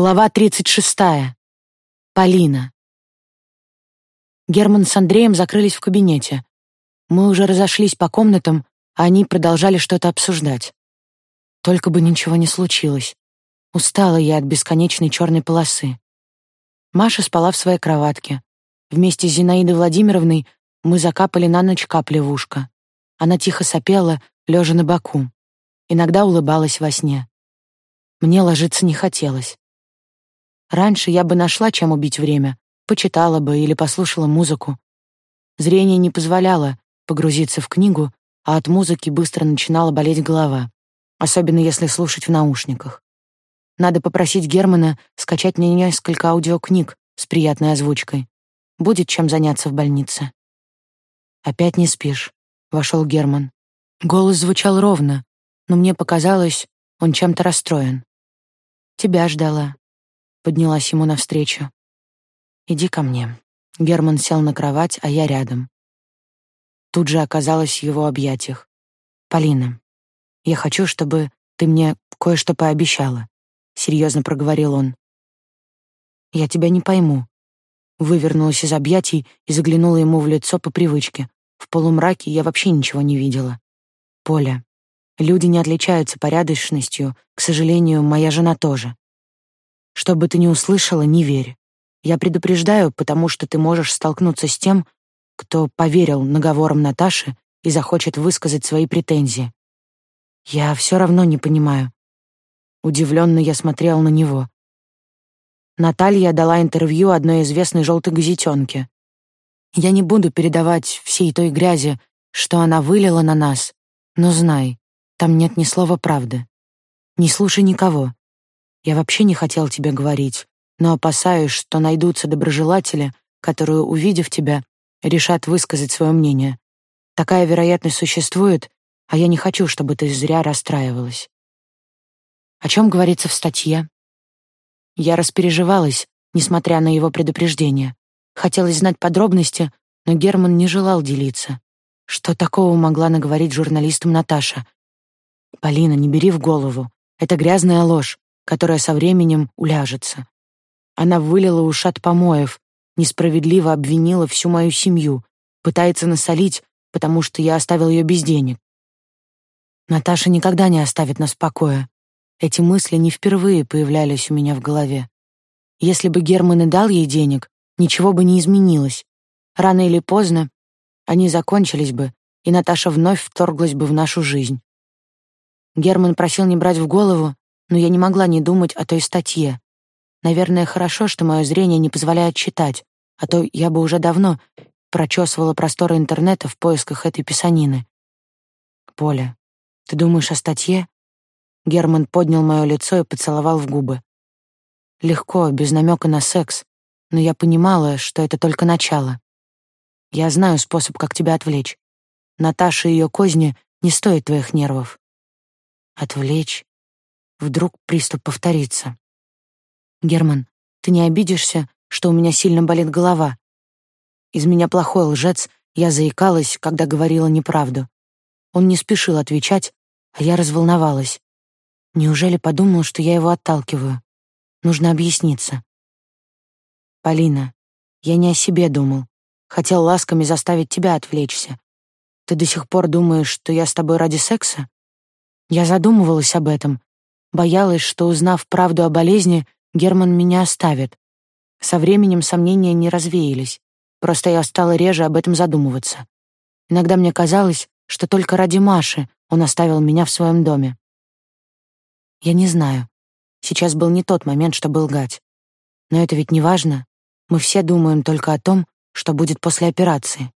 Глава 36. Полина. Герман с Андреем закрылись в кабинете. Мы уже разошлись по комнатам, а они продолжали что-то обсуждать. Только бы ничего не случилось. Устала я от бесконечной черной полосы. Маша спала в своей кроватке. Вместе с Зинаидой Владимировной мы закапали на ночь капли в ушко. Она тихо сопела, лежа на боку. Иногда улыбалась во сне. Мне ложиться не хотелось. Раньше я бы нашла, чем убить время, почитала бы или послушала музыку. Зрение не позволяло погрузиться в книгу, а от музыки быстро начинала болеть голова, особенно если слушать в наушниках. Надо попросить Германа скачать мне несколько аудиокниг с приятной озвучкой. Будет чем заняться в больнице. «Опять не спишь», — вошел Герман. Голос звучал ровно, но мне показалось, он чем-то расстроен. «Тебя ждала», поднялась ему навстречу. «Иди ко мне». Герман сел на кровать, а я рядом. Тут же оказалась в его объятиях. «Полина, я хочу, чтобы ты мне кое-что пообещала», — серьезно проговорил он. «Я тебя не пойму». Вывернулась из объятий и заглянула ему в лицо по привычке. В полумраке я вообще ничего не видела. «Поля, люди не отличаются порядочностью, к сожалению, моя жена тоже. Что бы ты ни услышала, не верь. Я предупреждаю, потому что ты можешь столкнуться с тем, кто поверил наговорам Наташи и захочет высказать свои претензии. Я все равно не понимаю. Удивленно я смотрел на него. Наталья дала интервью одной известной желтой газетенке. Я не буду передавать всей той грязи, что она вылила на нас, но знай, там нет ни слова правды. Не слушай никого. Я вообще не хотел тебе говорить, но опасаюсь, что найдутся доброжелатели, которые, увидев тебя, решат высказать свое мнение. Такая вероятность существует, а я не хочу, чтобы ты зря расстраивалась. О чем говорится в статье? Я распереживалась, несмотря на его предупреждение. Хотелось знать подробности, но Герман не желал делиться. Что такого могла наговорить журналистам Наташа? Полина, не бери в голову. Это грязная ложь которая со временем уляжется. Она вылила ушат помоев, несправедливо обвинила всю мою семью, пытается насолить, потому что я оставил ее без денег. Наташа никогда не оставит нас в покое. Эти мысли не впервые появлялись у меня в голове. Если бы Герман и дал ей денег, ничего бы не изменилось. Рано или поздно они закончились бы, и Наташа вновь вторглась бы в нашу жизнь. Герман просил не брать в голову, но я не могла не думать о той статье. Наверное, хорошо, что мое зрение не позволяет читать, а то я бы уже давно прочесывала просторы интернета в поисках этой писанины. Поля, ты думаешь о статье? Герман поднял мое лицо и поцеловал в губы. Легко, без намека на секс, но я понимала, что это только начало. Я знаю способ, как тебя отвлечь. Наташа и ее козни не стоят твоих нервов. Отвлечь? Вдруг приступ повторится. Герман, ты не обидишься, что у меня сильно болит голова? Из меня плохой лжец, я заикалась, когда говорила неправду. Он не спешил отвечать, а я разволновалась. Неужели подумал, что я его отталкиваю? Нужно объясниться. Полина, я не о себе думал. Хотел ласками заставить тебя отвлечься. Ты до сих пор думаешь, что я с тобой ради секса? Я задумывалась об этом, Боялась, что, узнав правду о болезни, Герман меня оставит. Со временем сомнения не развеялись. Просто я стала реже об этом задумываться. Иногда мне казалось, что только ради Маши он оставил меня в своем доме. Я не знаю. Сейчас был не тот момент, чтобы лгать. Но это ведь не важно. Мы все думаем только о том, что будет после операции.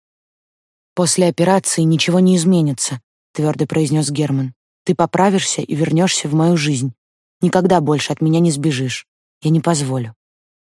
После операции ничего не изменится, твердо произнес Герман. Ты поправишься и вернешься в мою жизнь. Никогда больше от меня не сбежишь. Я не позволю.